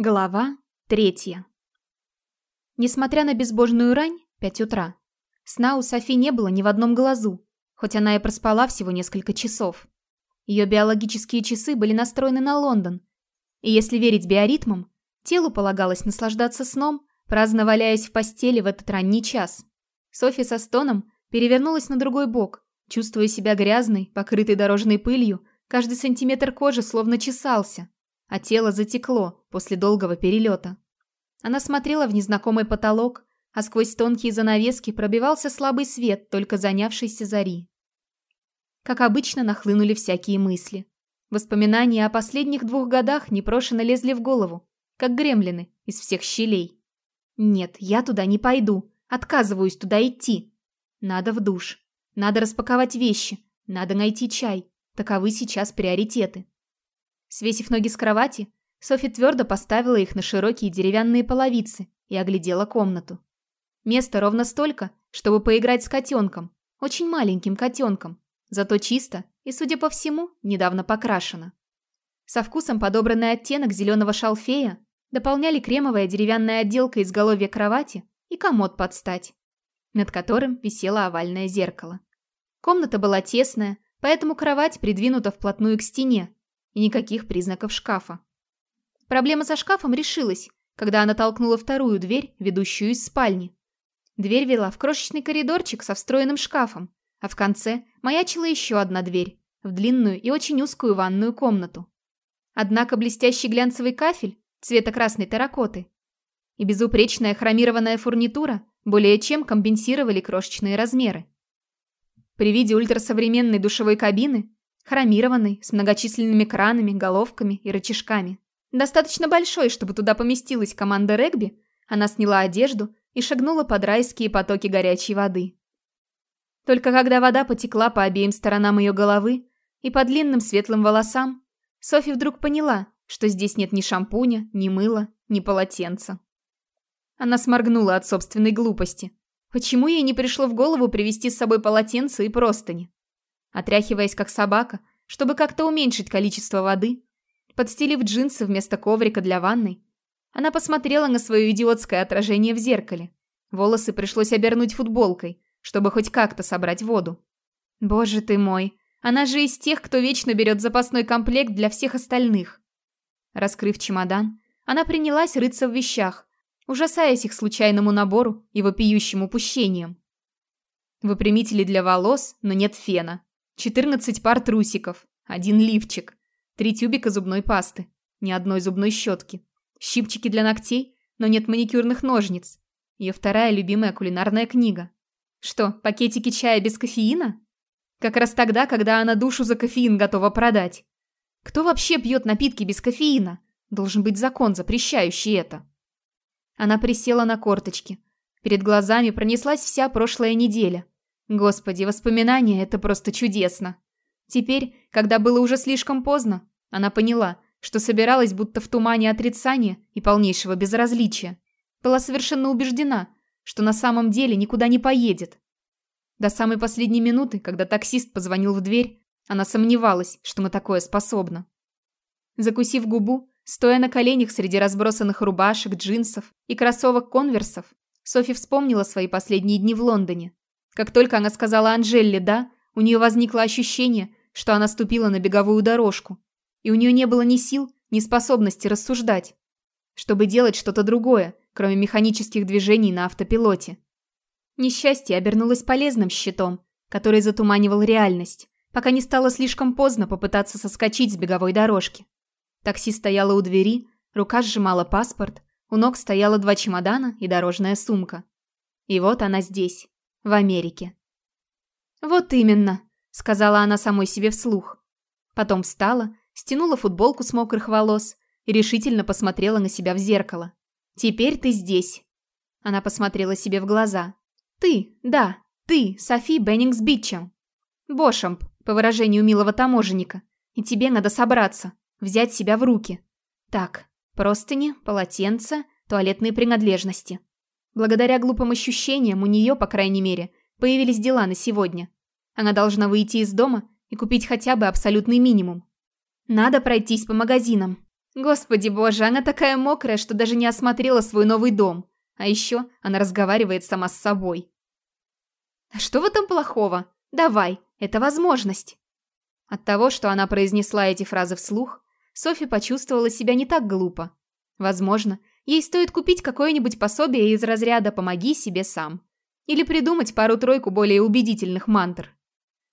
Глава третья. Несмотря на безбожную рань, пять утра, сна у Софи не было ни в одном глазу, хоть она и проспала всего несколько часов. Ее биологические часы были настроены на Лондон, и если верить биоритмам, телу полагалось наслаждаться сном, праздно валяясь в постели в этот ранний час. Софи со стоном перевернулась на другой бок, чувствуя себя грязной, покрытой дорожной пылью, каждый сантиметр кожи словно чесался – а тело затекло после долгого перелета. Она смотрела в незнакомый потолок, а сквозь тонкие занавески пробивался слабый свет только занявшейся зари. Как обычно, нахлынули всякие мысли. Воспоминания о последних двух годах непрошено лезли в голову, как гремлины из всех щелей. «Нет, я туда не пойду. Отказываюсь туда идти. Надо в душ. Надо распаковать вещи. Надо найти чай. Таковы сейчас приоритеты. Свесив ноги с кровати, Софи твердо поставила их на широкие деревянные половицы и оглядела комнату. Места ровно столько, чтобы поиграть с котенком, очень маленьким котенком, зато чисто и, судя по всему, недавно покрашено. Со вкусом подобранный оттенок зеленого шалфея дополняли кремовая деревянная отделка изголовья кровати и комод под стать, над которым висело овальное зеркало. Комната была тесная, поэтому кровать придвинута вплотную к стене, и никаких признаков шкафа. Проблема со шкафом решилась, когда она толкнула вторую дверь, ведущую из спальни. Дверь вела в крошечный коридорчик со встроенным шкафом, а в конце маячила еще одна дверь, в длинную и очень узкую ванную комнату. Однако блестящий глянцевый кафель цвета красной терракоты и безупречная хромированная фурнитура более чем компенсировали крошечные размеры. При виде ультрасовременной душевой кабины Хромированный, с многочисленными кранами, головками и рычажками. Достаточно большой, чтобы туда поместилась команда регби, она сняла одежду и шагнула под райские потоки горячей воды. Только когда вода потекла по обеим сторонам ее головы и по длинным светлым волосам, Софи вдруг поняла, что здесь нет ни шампуня, ни мыла, ни полотенца. Она сморгнула от собственной глупости. Почему ей не пришло в голову привезти с собой полотенце и простыни? Отряхиваясь как собака, чтобы как-то уменьшить количество воды, подстелив джинсы вместо коврика для ванной, она посмотрела на свое идиотское отражение в зеркале. Волосы пришлось обернуть футболкой, чтобы хоть как-то собрать воду. Боже ты мой, она же из тех, кто вечно берет запасной комплект для всех остальных. Раскрыв чемодан, она принялась рыться в вещах, ужасаясь их случайному набору и вопиющим упущениям. Выпрямители для волос, но нет фена. 14 пар трусиков, один лифчик, три тюбика зубной пасты, ни одной зубной щетки, щипчики для ногтей, но нет маникюрных ножниц. Ее вторая любимая кулинарная книга. Что, пакетики чая без кофеина? Как раз тогда, когда она душу за кофеин готова продать. Кто вообще пьет напитки без кофеина? Должен быть закон, запрещающий это. Она присела на корточки. Перед глазами пронеслась вся прошлая неделя. Господи, воспоминания – это просто чудесно. Теперь, когда было уже слишком поздно, она поняла, что собиралась будто в тумане отрицания и полнейшего безразличия. Была совершенно убеждена, что на самом деле никуда не поедет. До самой последней минуты, когда таксист позвонил в дверь, она сомневалась, что на такое способна. Закусив губу, стоя на коленях среди разбросанных рубашек, джинсов и кроссовок конверсов, Софи вспомнила свои последние дни в Лондоне. Как только она сказала Анжелле «да», у нее возникло ощущение, что она ступила на беговую дорожку, и у нее не было ни сил, ни способности рассуждать, чтобы делать что-то другое, кроме механических движений на автопилоте. Несчастье обернулось полезным щитом, который затуманивал реальность, пока не стало слишком поздно попытаться соскочить с беговой дорожки. Такси стояло у двери, рука сжимала паспорт, у ног стояло два чемодана и дорожная сумка. И вот она здесь в Америке. «Вот именно», — сказала она самой себе вслух. Потом встала, стянула футболку с мокрых волос и решительно посмотрела на себя в зеркало. «Теперь ты здесь». Она посмотрела себе в глаза. «Ты, да, ты, Софи Беннингс Бичем. Бошамп, по выражению милого таможенника. И тебе надо собраться, взять себя в руки. Так, простыни, полотенца, туалетные принадлежности. Благодаря глупым ощущениям у нее, по крайней мере, появились дела на сегодня. Она должна выйти из дома и купить хотя бы абсолютный минимум. Надо пройтись по магазинам. Господи боже, она такая мокрая, что даже не осмотрела свой новый дом. А еще она разговаривает сама с собой. А что в этом плохого? Давай, это возможность. От того, что она произнесла эти фразы вслух, Софи почувствовала себя не так глупо. Возможно, ей стоит купить какое-нибудь пособие из разряда «помоги себе сам». Или придумать пару-тройку более убедительных мантр.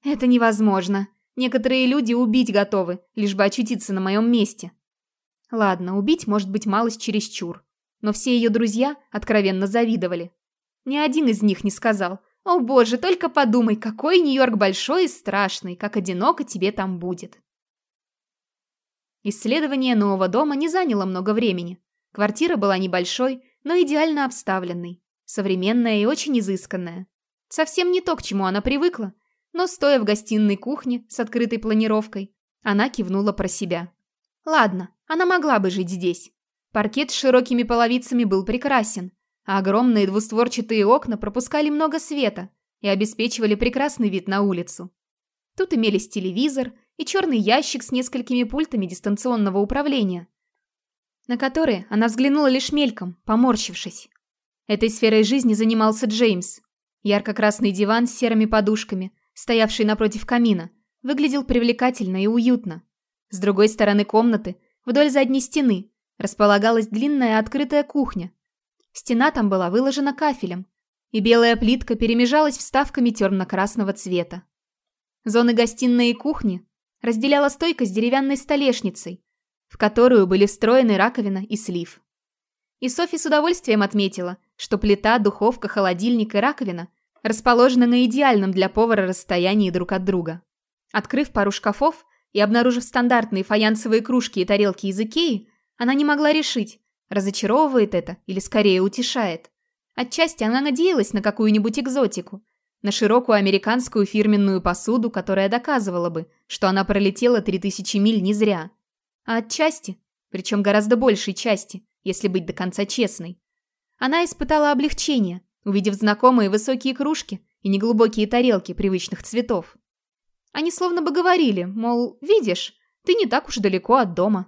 Это невозможно. Некоторые люди убить готовы, лишь бы очутиться на моем месте. Ладно, убить может быть малость чересчур. Но все ее друзья откровенно завидовали. Ни один из них не сказал «О боже, только подумай, какой Нью-Йорк большой и страшный, как одиноко тебе там будет». Исследование нового дома не заняло много времени. Квартира была небольшой, но идеально обставленной, современная и очень изысканная. Совсем не то, к чему она привыкла, но стоя в гостиной кухне с открытой планировкой, она кивнула про себя. Ладно, она могла бы жить здесь. Паркет с широкими половицами был прекрасен, а огромные двустворчатые окна пропускали много света и обеспечивали прекрасный вид на улицу. Тут имелись телевизор и черный ящик с несколькими пультами дистанционного управления, на которые она взглянула лишь мельком, поморщившись. Этой сферой жизни занимался Джеймс. Ярко-красный диван с серыми подушками, стоявший напротив камина, выглядел привлекательно и уютно. С другой стороны комнаты, вдоль задней стены, располагалась длинная открытая кухня. Стена там была выложена кафелем, и белая плитка перемежалась вставками темно-красного цвета. Зоны гостиной и кухни разделяла стойка с деревянной столешницей, в которую были встроены раковина и слив. И Софи с удовольствием отметила, что плита, духовка, холодильник и раковина расположены на идеальном для повара расстоянии друг от друга. Открыв пару шкафов и обнаружив стандартные фаянсовые кружки и тарелки из Икеи, она не могла решить, разочаровывает это или скорее утешает. Отчасти она надеялась на какую-нибудь экзотику, на широкую американскую фирменную посуду, которая доказывала бы, что она пролетела 3000 миль не зря. А отчасти, причем гораздо большей части, если быть до конца честной, она испытала облегчение, увидев знакомые высокие кружки и неглубокие тарелки привычных цветов. Они словно бы говорили, мол, видишь, ты не так уж далеко от дома.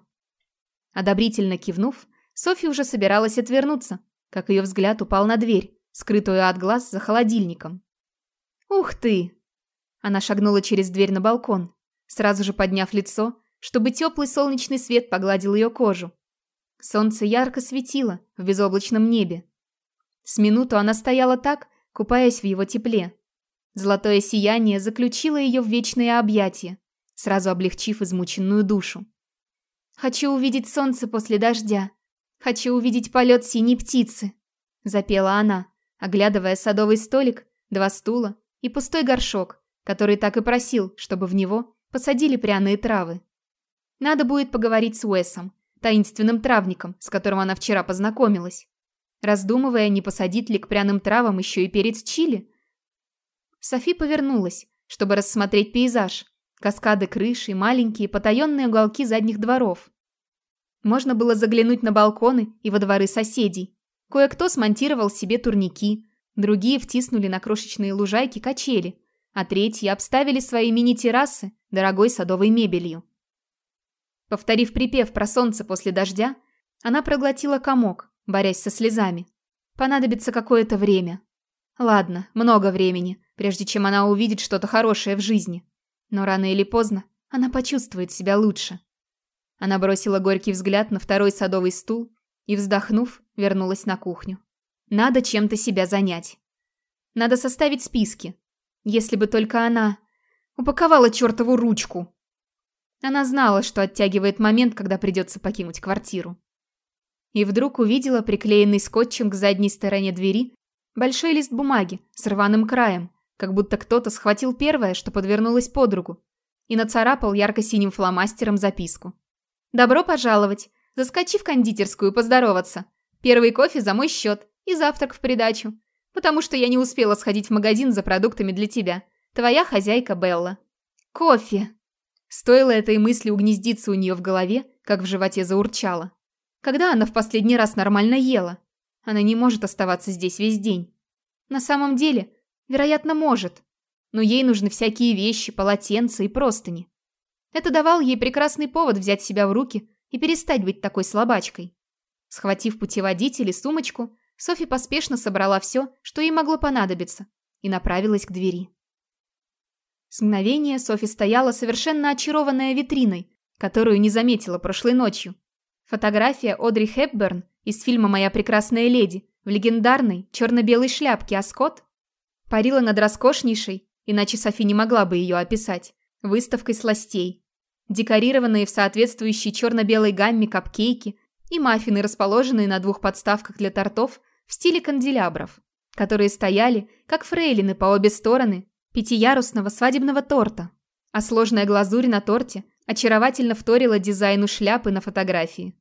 Одобрительно кивнув, Софья уже собиралась отвернуться, как ее взгляд упал на дверь, скрытую от глаз за холодильником. «Ух ты!» Она шагнула через дверь на балкон, сразу же подняв лицо, чтобы теплый солнечный свет погладил ее кожу. Солнце ярко светило в безоблачном небе. С минуту она стояла так, купаясь в его тепле. Золотое сияние заключило ее в вечное объятие, сразу облегчив измученную душу. Хочу увидеть солнце после дождя. Хочу увидеть полет синей птицы», — запела она, оглядывая садовый столик, два стула и пустой горшок, который так и просил, чтобы в него посадили пряные травы. Надо будет поговорить с Уэсом, таинственным травником, с которым она вчера познакомилась, раздумывая, не посадить ли к пряным травам еще и перец чили. Софи повернулась, чтобы рассмотреть пейзаж, Каскады крыш и маленькие потаенные уголки задних дворов. Можно было заглянуть на балконы и во дворы соседей. Кое-кто смонтировал себе турники, другие втиснули на крошечные лужайки качели, а третьи обставили свои мини-террасы дорогой садовой мебелью. Повторив припев про солнце после дождя, она проглотила комок, борясь со слезами. Понадобится какое-то время. Ладно, много времени, прежде чем она увидит что-то хорошее в жизни. Но рано или поздно она почувствует себя лучше. Она бросила горький взгляд на второй садовый стул и, вздохнув, вернулась на кухню. Надо чем-то себя занять. Надо составить списки. Если бы только она упаковала чертову ручку. Она знала, что оттягивает момент, когда придется покинуть квартиру. И вдруг увидела приклеенный скотчем к задней стороне двери большой лист бумаги с рваным краем, как будто кто-то схватил первое, что подвернулось под руку, и нацарапал ярко-синим фломастером записку. «Добро пожаловать! Заскочи в кондитерскую поздороваться. Первый кофе за мой счет и завтрак в придачу, потому что я не успела сходить в магазин за продуктами для тебя. Твоя хозяйка Белла». «Кофе!» Стоило этой мысли угнездиться у нее в голове, как в животе заурчало. Когда она в последний раз нормально ела? Она не может оставаться здесь весь день. На самом деле, Вероятно, может. Но ей нужны всякие вещи, полотенца и простыни. Это давал ей прекрасный повод взять себя в руки и перестать быть такой слабачкой. Схватив путеводитель и сумочку, Софи поспешно собрала все, что ей могло понадобиться, и направилась к двери. С мгновения Софи стояла совершенно очарованная витриной, которую не заметила прошлой ночью. Фотография Одри Хепберн из фильма «Моя прекрасная леди» в легендарной черно-белой шляпке, а Скотт парила над роскошнейшей, иначе Софи не могла бы ее описать, выставкой сластей. Декорированные в соответствующей черно-белой гамме капкейки и маффины, расположенные на двух подставках для тортов в стиле канделябров, которые стояли, как фрейлины по обе стороны пятиярусного свадебного торта, а сложная глазурь на торте очаровательно вторила дизайну шляпы на фотографии.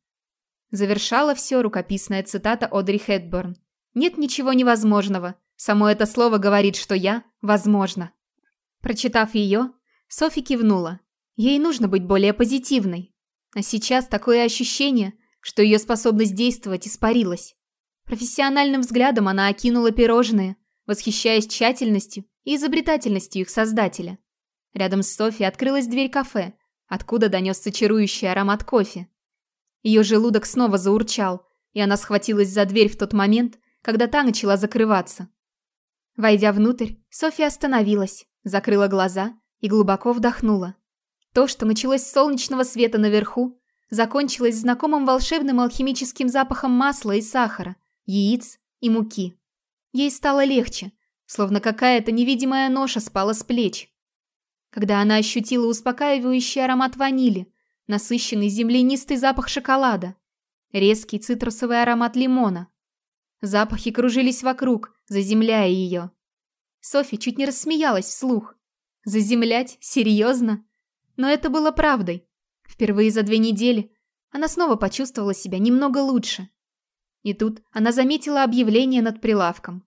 Завершала все рукописная цитата Одри Хэтборн. «Нет ничего невозможного. Само это слово говорит, что я – возможно». Прочитав ее, Софи кивнула. Ей нужно быть более позитивной. А сейчас такое ощущение, что ее способность действовать испарилась. Профессиональным взглядом она окинула пирожные, восхищаясь тщательностью и изобретательностью их создателя. Рядом с Софи открылась дверь кафе, откуда донесся чарующий аромат кофе. Ее желудок снова заурчал, и она схватилась за дверь в тот момент, когда та начала закрываться. Войдя внутрь, Софи остановилась, закрыла глаза и глубоко вдохнула. То, что началось с солнечного света наверху, закончилось знакомым волшебным алхимическим запахом масла и сахара, яиц и муки. Ей стало легче, словно какая-то невидимая ноша спала с плеч. Когда она ощутила успокаивающий аромат ванили, насыщенный землянистый запах шоколада, резкий цитрусовый аромат лимона. Запахи кружились вокруг, заземляя ее. Софи чуть не рассмеялась вслух. Заземлять? Серьезно? Но это было правдой. Впервые за две недели она снова почувствовала себя немного лучше. И тут она заметила объявление над прилавком.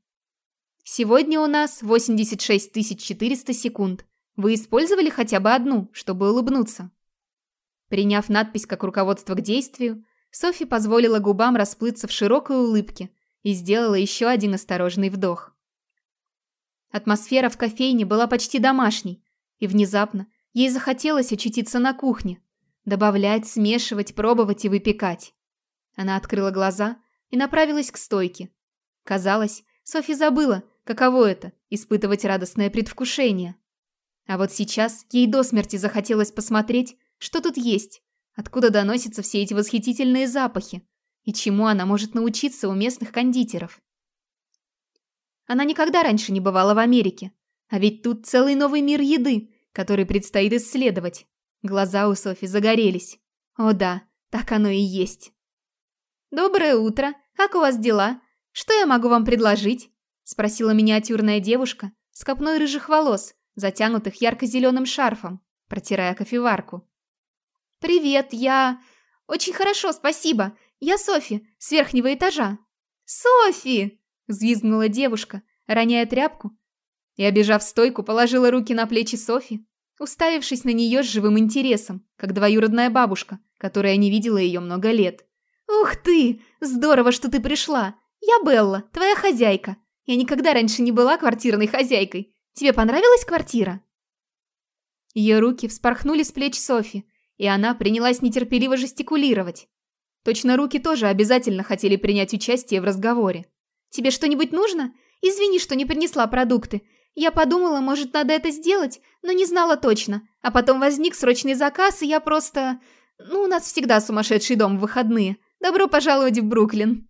Сегодня у нас 86 400 секунд. Вы использовали хотя бы одну, чтобы улыбнуться? Приняв надпись как руководство к действию, Софи позволила губам расплыться в широкой улыбке и сделала еще один осторожный вдох. Атмосфера в кофейне была почти домашней, и внезапно ей захотелось очутиться на кухне, добавлять, смешивать, пробовать и выпекать. Она открыла глаза и направилась к стойке. Казалось, Софи забыла, Каково это – испытывать радостное предвкушение? А вот сейчас ей до смерти захотелось посмотреть, что тут есть, откуда доносятся все эти восхитительные запахи и чему она может научиться у местных кондитеров. Она никогда раньше не бывала в Америке, а ведь тут целый новый мир еды, который предстоит исследовать. Глаза у Софи загорелись. О да, так оно и есть. «Доброе утро! Как у вас дела? Что я могу вам предложить?» Спросила миниатюрная девушка с копной рыжих волос, затянутых ярко-зеленым шарфом, протирая кофеварку. «Привет, я...» «Очень хорошо, спасибо. Я Софи, с верхнего этажа». «Софи!» – взвизгнула девушка, роняя тряпку, и, обежав стойку, положила руки на плечи Софи, уставившись на нее с живым интересом, как двоюродная бабушка, которая не видела ее много лет. «Ух ты! Здорово, что ты пришла! Я Белла, твоя хозяйка. Я никогда раньше не была квартирной хозяйкой. Тебе понравилась квартира?» Ее руки вспорхнули с плеч Софи, и она принялась нетерпеливо жестикулировать. Точно руки тоже обязательно хотели принять участие в разговоре. «Тебе что-нибудь нужно? Извини, что не принесла продукты. Я подумала, может, надо это сделать, но не знала точно. А потом возник срочный заказ, и я просто... Ну, у нас всегда сумасшедший дом в выходные. Добро пожаловать в Бруклин!»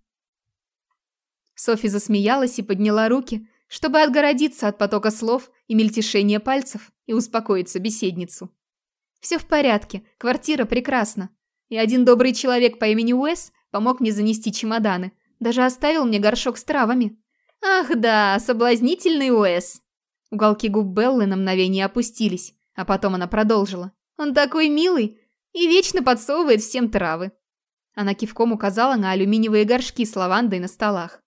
Софи засмеялась и подняла руки, чтобы отгородиться от потока слов и мельтешения пальцев и успокоить собеседницу. «Все в порядке, квартира прекрасна. И один добрый человек по имени Уэс помог мне занести чемоданы, даже оставил мне горшок с травами. Ах да, соблазнительный Уэс!» Уголки губ Беллы на мгновение опустились, а потом она продолжила. «Он такой милый и вечно подсовывает всем травы». Она кивком указала на алюминиевые горшки с лавандой на столах.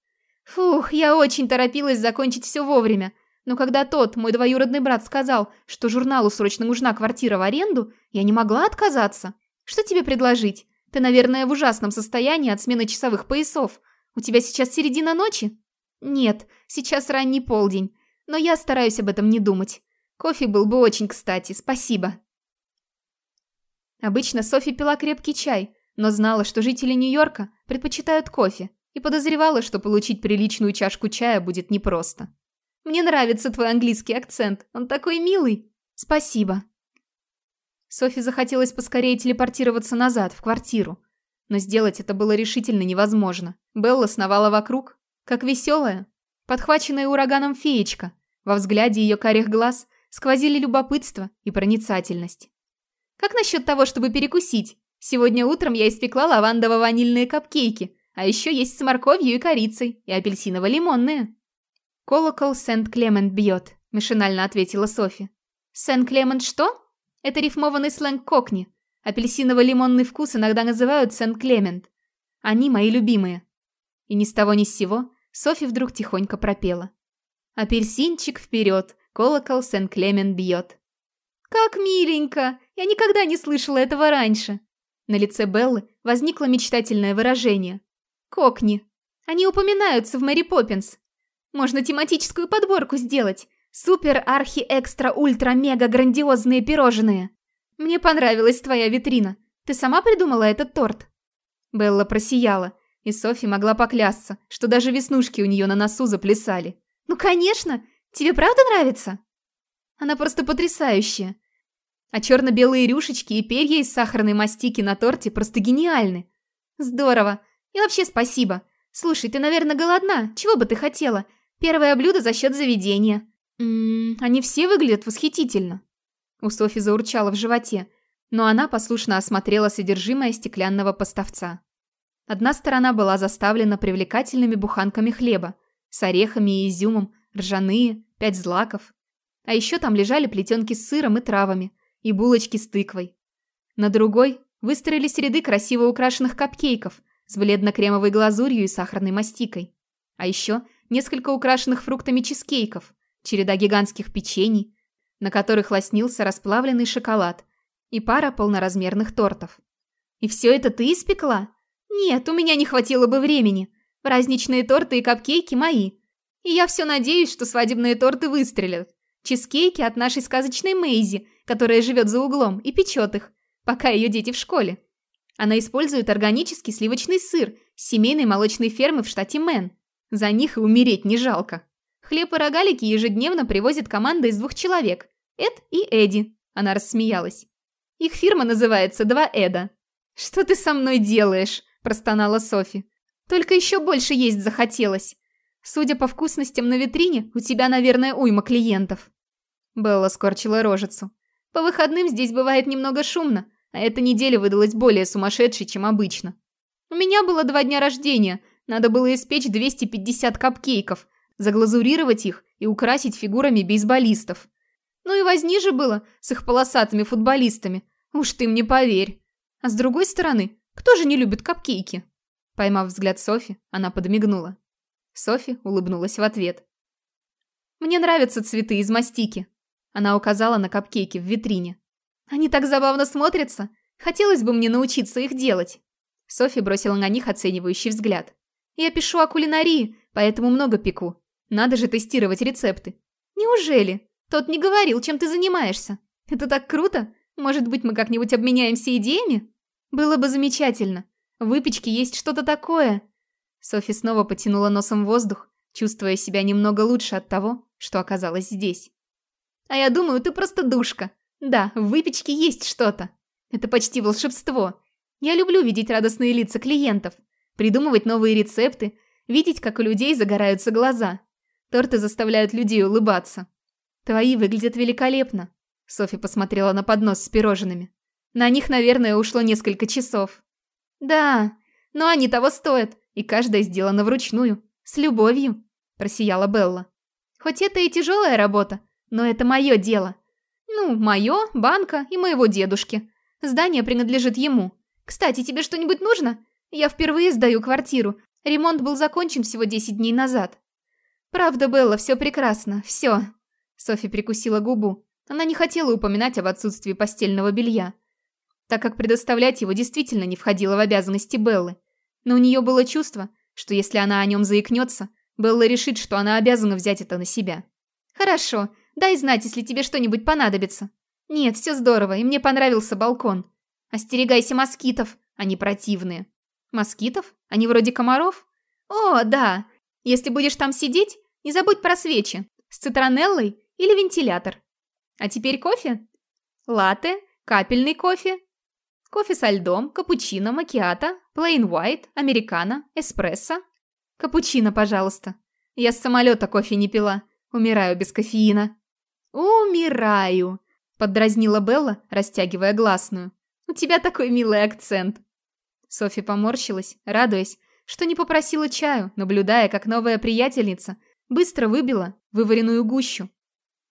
Фух, я очень торопилась закончить все вовремя. Но когда тот, мой двоюродный брат, сказал, что журналу срочно нужна квартира в аренду, я не могла отказаться. Что тебе предложить? Ты, наверное, в ужасном состоянии от смены часовых поясов. У тебя сейчас середина ночи? Нет, сейчас ранний полдень. Но я стараюсь об этом не думать. Кофе был бы очень кстати, спасибо. Обычно Софи пила крепкий чай, но знала, что жители Нью-Йорка предпочитают кофе, и подозревала, что получить приличную чашку чая будет непросто. «Мне нравится твой английский акцент, он такой милый!» «Спасибо!» Софи захотелось поскорее телепортироваться назад, в квартиру. Но сделать это было решительно невозможно. Белла сновала вокруг, как веселая, подхваченная ураганом феечка. Во взгляде ее карих глаз сквозили любопытство и проницательность. «Как насчет того, чтобы перекусить? Сегодня утром я испекла лавандово-ванильные капкейки, а еще есть с морковью и корицей, и апельсиново-лимонные». «Колокол Сент-Клемент бьет», – машинально ответила Софи. «Сент-Клемент что?» Это рифмованный сленг кокни. Апельсиново-лимонный вкус иногда называют Сент-Клемент. Они мои любимые. И ни с того ни с сего Софи вдруг тихонько пропела. Апельсинчик вперед, колокол Сент-Клемент бьет. «Как миленько! Я никогда не слышала этого раньше!» На лице Беллы возникло мечтательное выражение. «Кокни. Они упоминаются в Мэри Поппинс. Можно тематическую подборку сделать. Супер-архи-экстра-ультра-мега-грандиозные пирожные. Мне понравилась твоя витрина. Ты сама придумала этот торт?» Белла просияла, и Софи могла поклясться, что даже веснушки у нее на носу заплясали. «Ну, конечно! Тебе правда нравится?» «Она просто потрясающая. А черно-белые рюшечки и перья из сахарной мастики на торте просто гениальны. Здорово. И вообще спасибо. Слушай, ты, наверное, голодна. Чего бы ты хотела? Первое блюдо за счет заведения. Ммм, они все выглядят восхитительно. У Софи заурчало в животе, но она послушно осмотрела содержимое стеклянного поставца. Одна сторона была заставлена привлекательными буханками хлеба, с орехами и изюмом, ржаные, пять злаков. А еще там лежали плетенки с сыром и травами, и булочки с тыквой. На другой выстроились ряды красиво украшенных капкейков с бледно-кремовой глазурью и сахарной мастикой. А еще несколько украшенных фруктами чизкейков, череда гигантских печений, на которых лоснился расплавленный шоколад, и пара полноразмерных тортов. «И все это ты испекла?» «Нет, у меня не хватило бы времени. Праздничные торты и капкейки мои. И я все надеюсь, что свадебные торты выстрелят. Чизкейки от нашей сказочной Мэйзи, которая живет за углом и печет их, пока ее дети в школе. Она использует органический сливочный сыр с семейной молочной фермы в штате Мэн. За них и умереть не жалко. Хлеб и рогалики ежедневно привозит команда из двух человек. Эд и Эдди. Она рассмеялась. Их фирма называется «Два Эда». «Что ты со мной делаешь?» – простонала Софи. «Только еще больше есть захотелось. Судя по вкусностям на витрине, у тебя, наверное, уйма клиентов». Белла скорчила рожицу. «По выходным здесь бывает немного шумно, эта неделя выдалась более сумасшедшей, чем обычно. У меня было два дня рождения, надо было испечь 250 капкейков, заглазурировать их и украсить фигурами бейсболистов. Ну и возни же было с их полосатыми футболистами, уж ты мне поверь. А с другой стороны, кто же не любит капкейки?» Поймав взгляд Софи, она подмигнула. Софи улыбнулась в ответ. «Мне нравятся цветы из мастики». Она указала на капкейки в витрине. «Они так забавно смотрятся. Хотелось бы мне научиться их делать». Софи бросила на них оценивающий взгляд. «Я пишу о кулинарии, поэтому много пеку. Надо же тестировать рецепты». «Неужели? Тот не говорил, чем ты занимаешься. Это так круто. Может быть, мы как-нибудь обменяемся идеями?» «Было бы замечательно. В выпечке есть что-то такое». Софи снова потянула носом воздух, чувствуя себя немного лучше от того, что оказалась здесь. «А я думаю, ты просто душка. Да, в выпечке есть что-то. Это почти волшебство. Я люблю видеть радостные лица клиентов, придумывать новые рецепты, видеть, как у людей загораются глаза. Торты заставляют людей улыбаться. Твои выглядят великолепно. Софи посмотрела на поднос с пирожными. На них, наверное, ушло несколько часов. Да, но они того стоят, и каждая сделана вручную, с любовью, просияла Белла. Хоть это и тяжелая работа, но это мое дело. Ну, мое, банка и моего дедушки. Здание принадлежит ему. Кстати, тебе что-нибудь нужно? Я впервые сдаю квартиру. Ремонт был закончен всего 10 дней назад. Правда, Белла, все прекрасно, все. Софи прикусила губу. Она не хотела упоминать об отсутствии постельного белья, так как предоставлять его действительно не входило в обязанности Беллы. Но у нее было чувство, что если она о нем заикнется, Белла решит, что она обязана взять это на себя. «Хорошо, дай знать, если тебе что-нибудь понадобится». «Нет, все здорово, и мне понравился балкон». «Остерегайся москитов», Они противные. Москитов? Они вроде комаров? О, да. Если будешь там сидеть, не забудь про свечи. С цитронеллой или вентилятор. А теперь кофе? Латте, капельный кофе, кофе со льдом, капучино, макиато, плейн white, американо, эспрессо. Капучино, пожалуйста. Я с самолета кофе не пила. Умираю без кофеина. Умираю, поддразнила Белла, растягивая гласную. У тебя такой милый акцент. Софи поморщилась, радуясь, что не попросила чаю, наблюдая, как новая приятельница быстро выбила вываренную гущу.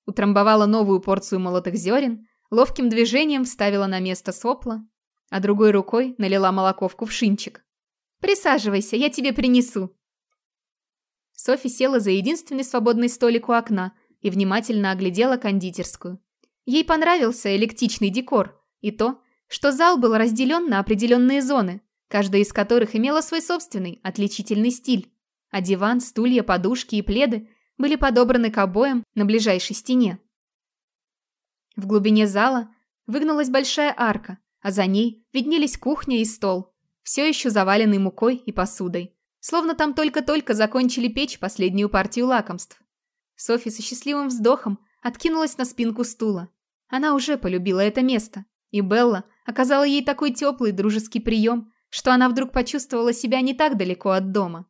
Утрамбовала новую порцию молотых зерен, ловким движением вставила на место сопла, а другой рукой налила молоко в кувшинчик. «Присаживайся, я тебе принесу». Софи села за единственный свободный столик у окна и внимательно оглядела кондитерскую. Ей понравился электичный декор и то, что зал был разделен на определенные зоны, каждая из которых имела свой собственный отличительный стиль, а диван, стулья, подушки и пледы были подобраны к обоям на ближайшей стене. В глубине зала выгнулась большая арка, а за ней виднелись кухня и стол, все еще заваленный мукой и посудой. Словно там только-только закончили печь последнюю партию лакомств. Софи со счастливым вздохом откинулась на спинку стула. Она уже полюбила это место, и Белла оказала ей такой теплый дружеский прием, что она вдруг почувствовала себя не так далеко от дома.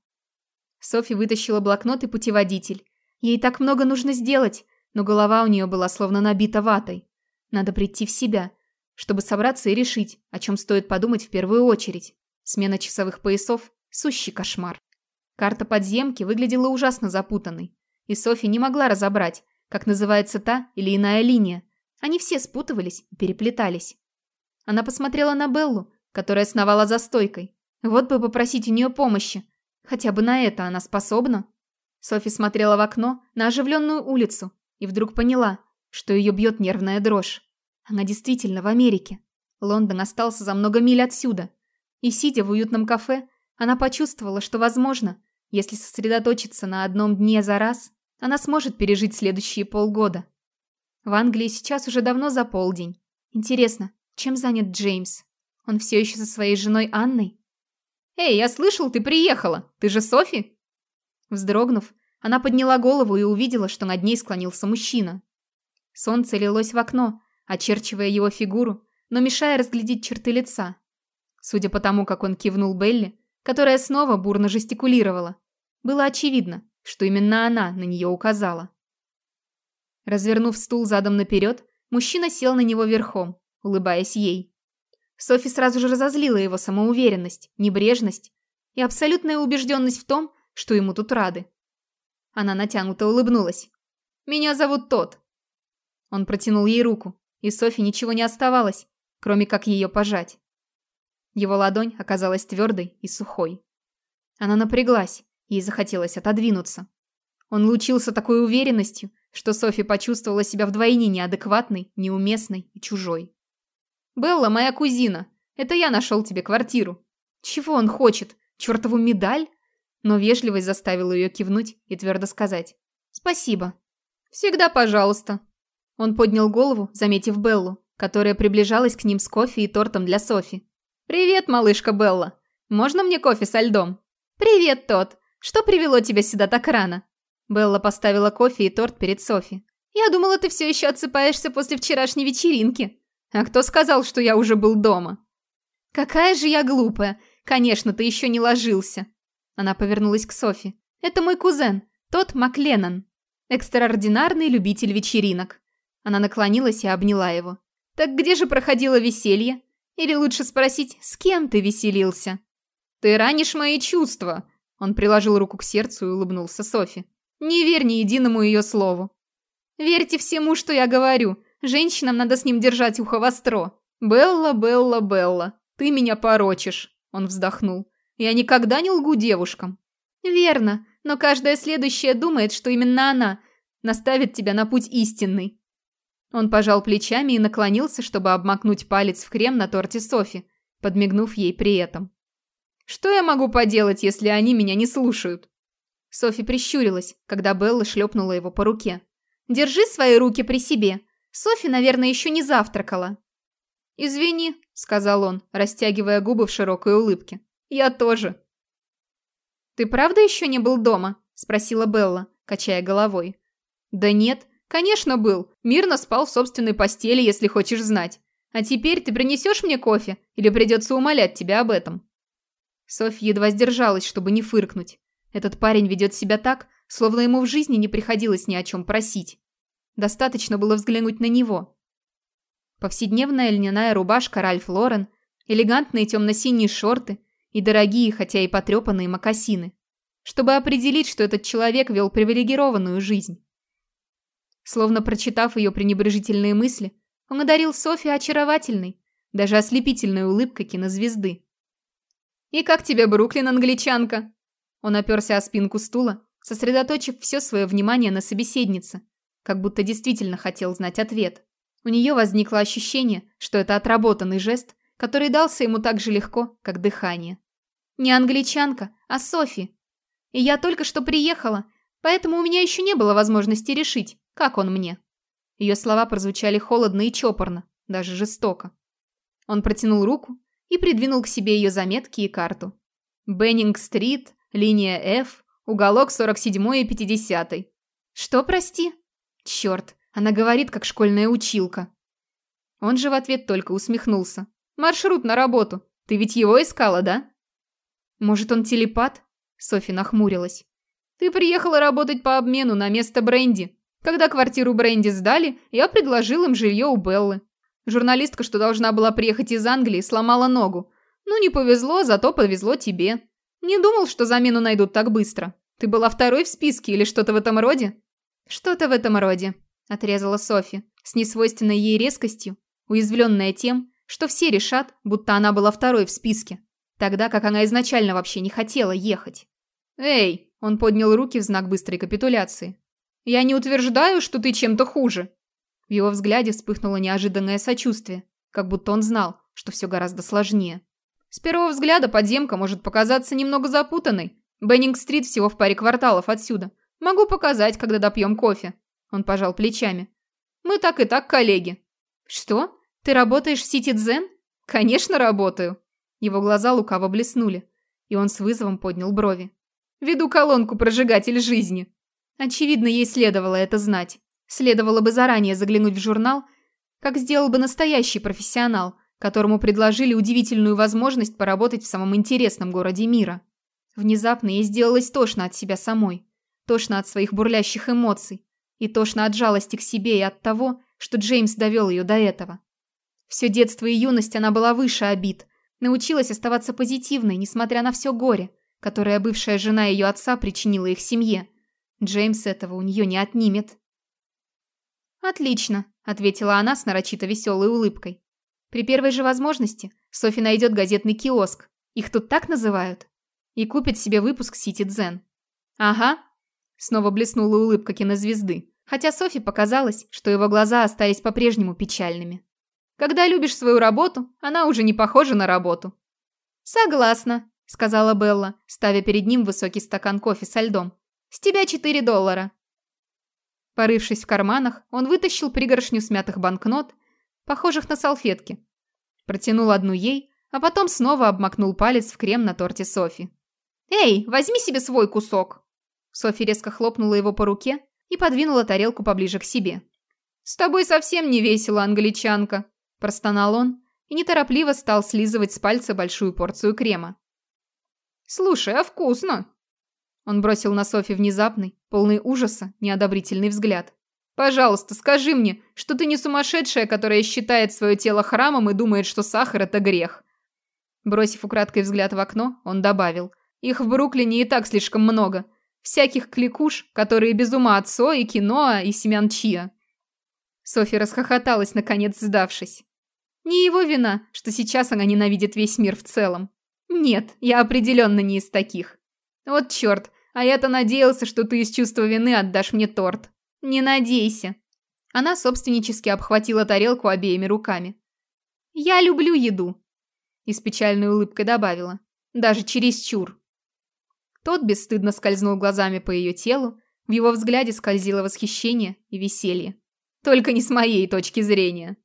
Софи вытащила блокнот и путеводитель. Ей так много нужно сделать, но голова у нее была словно набита ватой. Надо прийти в себя, чтобы собраться и решить, о чем стоит подумать в первую очередь. Смена часовых поясов – сущий кошмар. Карта подземки выглядела ужасно запутанной, и Софи не могла разобрать, как называется та или иная линия. Они все спутывались и переплетались. Она посмотрела на Беллу, которая сновала за стойкой. Вот бы попросить у нее помощи. Хотя бы на это она способна. Софи смотрела в окно на оживленную улицу и вдруг поняла, что ее бьет нервная дрожь. Она действительно в Америке. Лондон остался за много миль отсюда. И сидя в уютном кафе, она почувствовала, что, возможно, если сосредоточиться на одном дне за раз, она сможет пережить следующие полгода. В Англии сейчас уже давно за полдень. Интересно, чем занят Джеймс? Он все еще со своей женой Анной? «Эй, я слышал, ты приехала! Ты же Софи?» Вздрогнув, она подняла голову и увидела, что над ней склонился мужчина. Солнце лилось в окно, очерчивая его фигуру, но мешая разглядеть черты лица. Судя по тому, как он кивнул Белли, которая снова бурно жестикулировала, было очевидно, что именно она на нее указала. Развернув стул задом наперед, мужчина сел на него верхом, улыбаясь ей. Софи сразу же разозлила его самоуверенность, небрежность и абсолютная убежденность в том, что ему тут рады. Она натянуто улыбнулась. «Меня зовут Тот». Он протянул ей руку, и Софи ничего не оставалось, кроме как ее пожать. Его ладонь оказалась твердой и сухой. Она напряглась, ей захотелось отодвинуться. Он лучился такой уверенностью, что Софи почувствовала себя вдвойне неадекватной, неуместной и чужой. «Белла моя кузина. Это я нашел тебе квартиру». «Чего он хочет? Чертову медаль?» Но вежливость заставила ее кивнуть и твердо сказать. «Спасибо». «Всегда пожалуйста». Он поднял голову, заметив Беллу, которая приближалась к ним с кофе и тортом для Софи. «Привет, малышка Белла. Можно мне кофе со льдом?» «Привет, Тот. Что привело тебя сюда так рано?» Белла поставила кофе и торт перед Софи. «Я думала, ты все еще отсыпаешься после вчерашней вечеринки. А кто сказал, что я уже был дома?» «Какая же я глупая. Конечно, ты еще не ложился». Она повернулась к Софи. «Это мой кузен, тот Макленнон. Экстраординарный любитель вечеринок». Она наклонилась и обняла его. «Так где же проходило веселье? Или лучше спросить, с кем ты веселился?» «Ты ранишь мои чувства!» Он приложил руку к сердцу и улыбнулся Софи. «Не верь ни единому ее слову». «Верьте всему, что я говорю. Женщинам надо с ним держать ухо востро». «Белла, Белла, Белла, ты меня порочишь!» Он вздохнул. «Я никогда не лгу девушкам». «Верно, но каждая следующая думает, что именно она наставит тебя на путь истинный. Он пожал плечами и наклонился, чтобы обмакнуть палец в крем на торте Софи, подмигнув ей при этом. «Что я могу поделать, если они меня не слушают?» Софи прищурилась, когда Белла шлепнула его по руке. «Держи свои руки при себе. Софи, наверное, еще не завтракала». «Извини, – сказал он, растягивая губы в широкой улыбке. «Я тоже». «Ты правда еще не был дома?» – спросила Белла, качая головой. «Да нет, конечно был. Мирно спал в собственной постели, если хочешь знать. А теперь ты принесешь мне кофе или придется умолять тебя об этом?» Софья едва сдержалась, чтобы не фыркнуть. Этот парень ведет себя так, словно ему в жизни не приходилось ни о чем просить. Достаточно было взглянуть на него. Повседневная льняная рубашка Ральф Лорен, элегантные темно-синие шорты и дорогие, хотя и потрепанные мокасины, чтобы определить, что этот человек вел привилегированную жизнь. Словно прочитав ее пренебрежительные мысли, он одарил Софи очаровательной, даже ослепительной улыбкой кинозвезды. «И как тебе, Бруклин, англичанка?» Он оперся о спинку стула, сосредоточив все свое внимание на собеседнице, как будто действительно хотел знать ответ. У нее возникло ощущение, что это отработанный жест, который дался ему так же легко, как дыхание. «Не англичанка, а Софи. И я только что приехала, поэтому у меня еще не было возможности решить, как он мне». Ее слова прозвучали холодно и чопорно, даже жестоко. Он протянул руку и придвинул к себе ее заметки и карту. Беннинг-стрит, линия F, уголок 47 и 50. Что, прости? Черт, она говорит, как школьная училка. Он же в ответ только усмехнулся. Маршрут на работу. Ты ведь его искала, да? Может, он телепат? Софи нахмурилась. Ты приехала работать по обмену на место Бренди. Когда квартиру Бренди сдали, я предложил им жилье у Беллы. Журналистка, что должна была приехать из Англии, сломала ногу. Ну, не повезло, зато повезло тебе. Не думал, что замену найдут так быстро. Ты была второй в списке или что-то в этом роде? Что-то в этом роде, отрезала Софи, с несвойственной ей резкостью, уязвленная тем, что все решат, будто она была второй в списке, тогда как она изначально вообще не хотела ехать. «Эй!» – он поднял руки в знак быстрой капитуляции. Я не утверждаю, что ты чем-то хуже. В его взгляде вспыхнуло неожиданное сочувствие, как будто он знал, что все гораздо сложнее. С первого взгляда подземка может показаться немного запутанной. Беннинг-стрит всего в паре кварталов отсюда. Могу показать, когда допьем кофе. Он пожал плечами. Мы так и так коллеги. Что? Ты работаешь в Сити Дзен? Конечно, работаю. Его глаза лукаво блеснули, и он с вызовом поднял брови. Веду колонку «Прожигатель жизни». Очевидно, ей следовало это знать. Следовало бы заранее заглянуть в журнал, как сделал бы настоящий профессионал, которому предложили удивительную возможность поработать в самом интересном городе мира. Внезапно ей сделалось тошно от себя самой, тошно от своих бурлящих эмоций и тошно от жалости к себе и от того, что Джеймс довел ее до этого. Все детство и юность она была выше обид, научилась оставаться позитивной, несмотря на все горе, которое бывшая жена ее отца причинила их семье. Джеймс этого у нее не отнимет. «Отлично», — ответила она с нарочито веселой улыбкой. «При первой же возможности Софи найдет газетный киоск, их тут так называют, и купит себе выпуск Сити Дзен». «Ага», — снова блеснула улыбка кинозвезды, хотя Софи показалось, что его глаза остались по-прежнему печальными. «Когда любишь свою работу, она уже не похожа на работу». «Согласна», — сказала Белла, ставя перед ним высокий стакан кофе со льдом. С тебя четыре доллара». Порывшись в карманах, он вытащил пригоршню смятых банкнот, похожих на салфетки. Протянул одну ей, а потом снова обмакнул палец в крем на торте Софи. «Эй, возьми себе свой кусок!» Софи резко хлопнула его по руке и подвинула тарелку поближе к себе. «С тобой совсем не весело, англичанка!» – простонал он и неторопливо стал слизывать с пальца большую порцию крема. «Слушай, а вкусно!» Он бросил на Софи внезапный, полный ужаса, неодобрительный взгляд. «Пожалуйста, скажи мне, что ты не сумасшедшая, которая считает свое тело храмом и думает, что сахар – это грех». Бросив украдкой взгляд в окно, он добавил. «Их в Бруклине и так слишком много. Всяких кликуш, которые без ума от сои, киноа и семян чиа». Софи расхохоталась, наконец сдавшись. Не его вина, что сейчас она ненавидит весь мир в целом. Нет, я определенно не из таких. Вот черт, а я-то надеялся, что ты из чувства вины отдашь мне торт. Не надейся. Она собственнически обхватила тарелку обеими руками. Я люблю еду. И с печальной улыбкой добавила. Даже чересчур. Тот бесстыдно скользнул глазами по ее телу, в его взгляде скользило восхищение и веселье. Только не с моей точки зрения.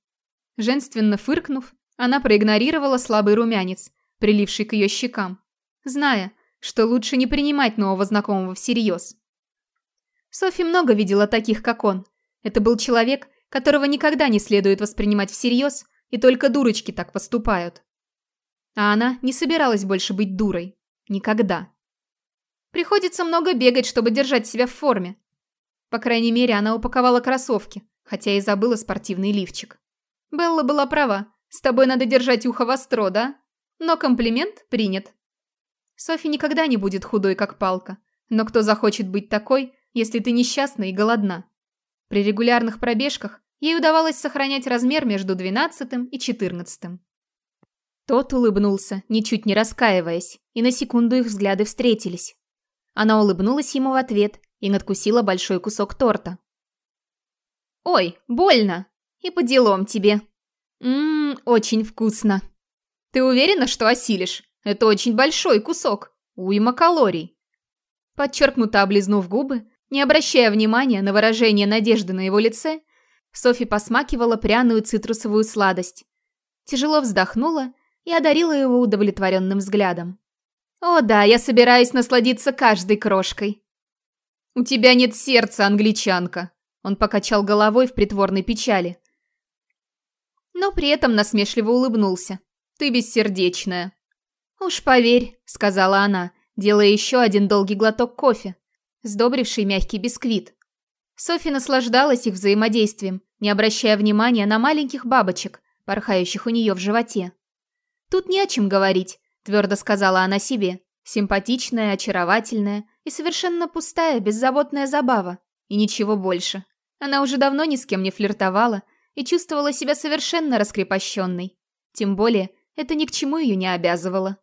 Женственно фыркнув, Она проигнорировала слабый румянец, приливший к ее щекам, зная, что лучше не принимать нового знакомого всерьез. Софи много видела таких, как он. Это был человек, которого никогда не следует воспринимать всерьез, и только дурочки так поступают. А она не собиралась больше быть дурой. Никогда. Приходится много бегать, чтобы держать себя в форме. По крайней мере, она упаковала кроссовки, хотя и забыла спортивный лифчик. Белла была права. С тобой надо держать ухо востро, да? Но комплимент принят. Софи никогда не будет худой, как палка. Но кто захочет быть такой, если ты несчастна и голодна? При регулярных пробежках ей удавалось сохранять размер между 12 и 14. Тот улыбнулся, ничуть не раскаиваясь, и на секунду их взгляды встретились. Она улыбнулась ему в ответ и надкусила большой кусок торта. «Ой, больно! И по делам тебе!» «Ммм, очень вкусно!» «Ты уверена, что осилишь? Это очень большой кусок. Уйма калорий!» Подчеркнуто облизнув губы, не обращая внимания на выражение надежды на его лице, Софи посмакивала пряную цитрусовую сладость. Тяжело вздохнула и одарила его удовлетворенным взглядом. «О да, я собираюсь насладиться каждой крошкой». «У тебя нет сердца, англичанка», — он покачал головой в притворной печали. Но при этом насмешливо улыбнулся. «Ты бессердечная». «Уж поверь», — сказала она, делая еще один долгий глоток кофе, сдобривший мягкий бисквит. Софи наслаждалась их взаимодействием, не обращая внимания на маленьких бабочек, порхающих у нее в животе. «Тут не о чем говорить», — твердо сказала она себе. Симпатичная, очаровательная и совершенно пустая, беззаботная забава. И ничего больше. Она уже давно ни с кем не флиртовала и чувствовала себя совершенно раскрепощенной. Тем более, это ни к чему ее не обязывало.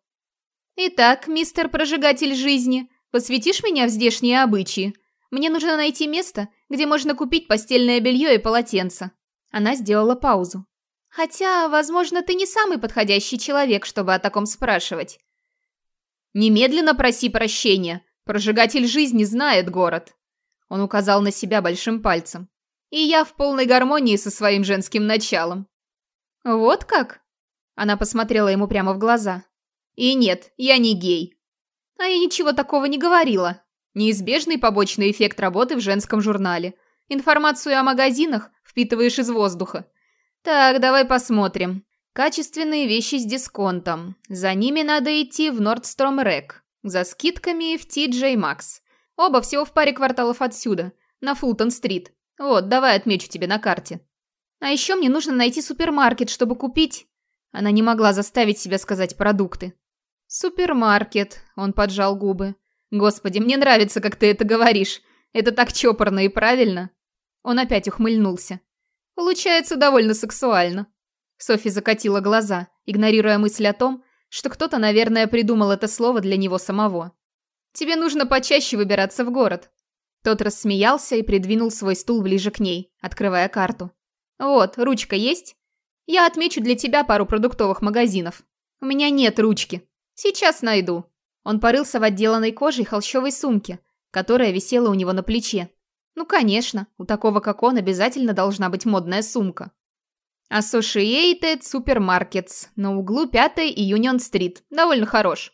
«Итак, мистер прожигатель жизни, посвятишь меня в здешние обычаи? Мне нужно найти место, где можно купить постельное белье и полотенце». Она сделала паузу. «Хотя, возможно, ты не самый подходящий человек, чтобы о таком спрашивать». «Немедленно проси прощения. Прожигатель жизни знает город». Он указал на себя большим пальцем. «И я в полной гармонии со своим женским началом». «Вот как?» Она посмотрела ему прямо в глаза. И нет, я не гей. А я ничего такого не говорила. Неизбежный побочный эффект работы в женском журнале. Информацию о магазинах впитываешь из воздуха. Так, давай посмотрим. Качественные вещи с дисконтом. За ними надо идти в Nordstrom Rack. За скидками в TJ Maxx. Оба всего в паре кварталов отсюда, на Фултон-стрит. Вот, давай отмечу тебе на карте. А еще мне нужно найти супермаркет, чтобы купить... Она не могла заставить себя сказать продукты. «Супермаркет», — он поджал губы. «Господи, мне нравится, как ты это говоришь. Это так чопорно и правильно». Он опять ухмыльнулся. «Получается довольно сексуально». Софи закатила глаза, игнорируя мысль о том, что кто-то, наверное, придумал это слово для него самого. «Тебе нужно почаще выбираться в город». Тот рассмеялся и придвинул свой стул ближе к ней, открывая карту. «Вот, ручка есть? Я отмечу для тебя пару продуктовых магазинов. У меня нет ручки», «Сейчас найду». Он порылся в отделанной кожей холщовой сумке, которая висела у него на плече. Ну, конечно, у такого, как он, обязательно должна быть модная сумка. Associated Supermarkets на углу 5 и Юнион-стрит. Довольно хорош.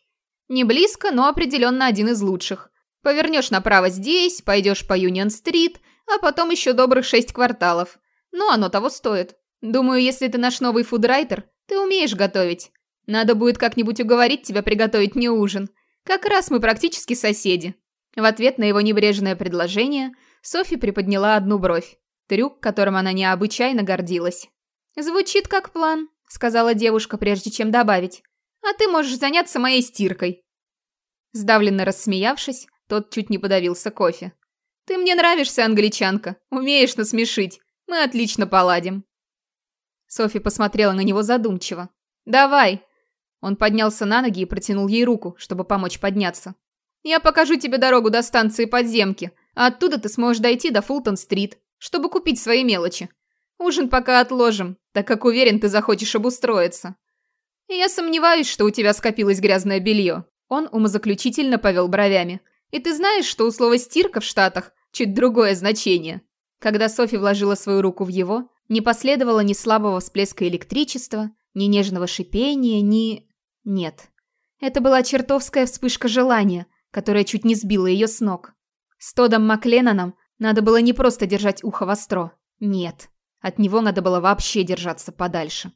Не близко, но определенно один из лучших. Повернешь направо здесь, пойдешь по Юнион-стрит, а потом еще добрых шесть кварталов. Ну, оно того стоит. Думаю, если ты наш новый фудрайтер, ты умеешь готовить. Надо будет как-нибудь уговорить тебя приготовить мне ужин. Как раз мы практически соседи». В ответ на его небрежное предложение Софи приподняла одну бровь. Трюк, которым она необычайно гордилась. «Звучит как план», — сказала девушка, прежде чем добавить. «А ты можешь заняться моей стиркой». Сдавленно рассмеявшись, тот чуть не подавился кофе. «Ты мне нравишься, англичанка. Умеешь насмешить. Мы отлично поладим». Софи посмотрела на него задумчиво. «Давай, он поднялся на ноги и протянул ей руку, чтобы помочь подняться. «Я покажу тебе дорогу до станции подземки, а оттуда ты сможешь дойти до Фултон-стрит, чтобы купить свои мелочи. Ужин пока отложим, так как уверен, ты захочешь обустроиться. Я сомневаюсь, что у тебя скопилось грязное белье». Он умозаключительно повел бровями. «И ты знаешь, что у слова «стирка» в Штатах чуть другое значение?» Когда Софи вложила свою руку в его, не последовало ни слабого всплеска электричества, Ни нежного шипения, ни... Нет. Это была чертовская вспышка желания, которая чуть не сбила ее с ног. С Тодом Макленноном надо было не просто держать ухо востро. Нет. От него надо было вообще держаться подальше.